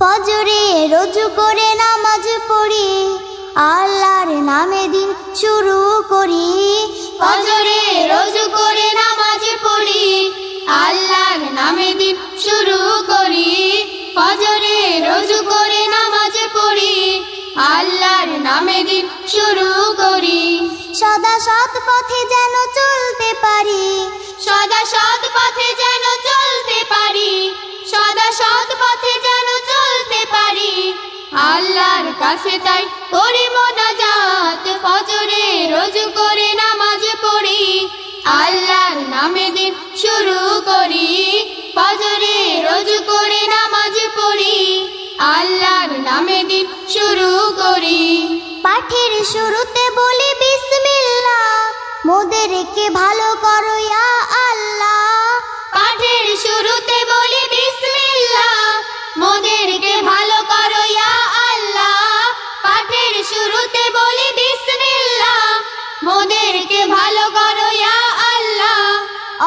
ফজরে রজু করে নামাজ পড়ি, আল্লাহর নামে দিন শুরু করি। ফজরে রোজু করে নামাজ পড়ি, আল্লাহর নামে দিন শুরু করি। ফজরে রোজু করে নামাজ পড়ি, আল্লাহর নামে দিন শুরু করি। সদা সৎ পথে যেন চলতে পারি, সদা সৎ পথে যেন চলতে পারি, সদা সৎ পথে যেন আল্লাহর কাছে তাই করি মোনাজাত। ফজরে রোজু করে নামাজ পড়ি, আল্লাহর নামে দিন শুরু করি। ফজরে রোজু করে নামাজ পড়ি, আল্লাহর নামে দিন শুরু করি। পাঠের শুরুতে বলি, বিসমিল্লাহ, মোদেরকে ভালো করো ইয়া আল্লাহ। পাঠের শুরুতে মোদেরকে ভালো করো ইয়া আল্লাহ।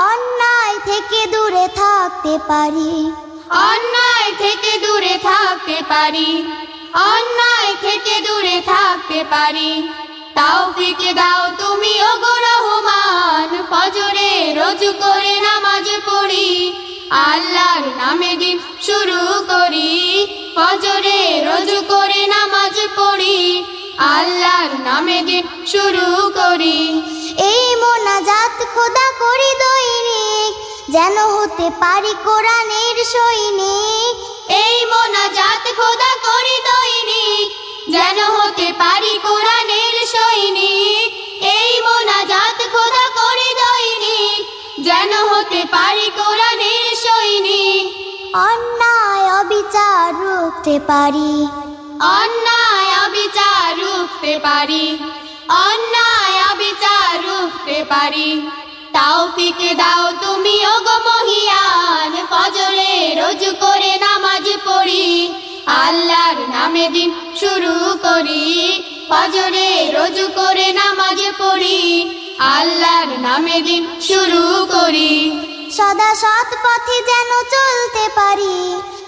অন্যায় থেকে দূরে থাকতে পারি। অন্যায় থেকে দূরে থাকতে পারি। অন্যায় থেকে দূরে থাকতে পারি। তাওফিক দাও তুমি ওগো রহমান। ফজরে রোজু করে নামাজ পড়ি। আল্লাহর নামে দিন শুরু করি। ফজরে রোজু করে নামাজ পড়ি। আল্লাহর নামে দিন শুরু করি। এই মোনাজাত খোদা করি দৈনিক, যেন হতে পারি কোরআনের সৈনিক। এই মোনাজাত খোদা করি দৈনিক, যেন হতে পারি কোরআনের সৈনিক। এই মোনাজাত খোদা করি দৈনিক, যেন হতে পারি কোরআনের সৈনিক। অন্যায় অবিচার রুখতে পারি। অন্যায় অবিচার রুখতে পারি। অন্যায় রুখতে পারি। তাওফিক দাও তুমি ওগো মহিয়ান ফজরে রোজ করে নামাজ পড়ি। আল্লাহর নামে দিন শুরু করি ফজরে রোজ করে নামাজ পড়ি। আল্লাহর নামে দিন শুরু করি। সদা সৎ পথে যেন চলতে পারি।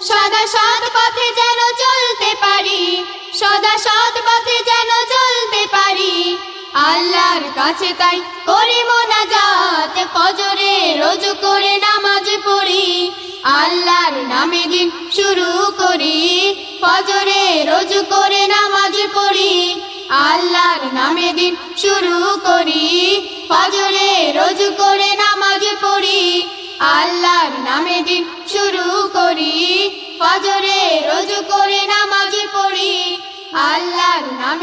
সদা সৎ পথে যেন চলতে পারি। সদা সৎ পথে যেন পারি, আল্লাহর কাছে তাই করি মোনাজাত, ফজরে রোজ করে নামাজ পড়ি, আল্লাহর নামে দিন শুরু করি, ফজরে রোজ করে নামাজ পড়ি, আল্লাহর নামে দিন শুরু করি, ফজরে রোজ করে নামাজ পড়ি, আল্লাহর নামে দিন শুরু করি, ফজরে রোজ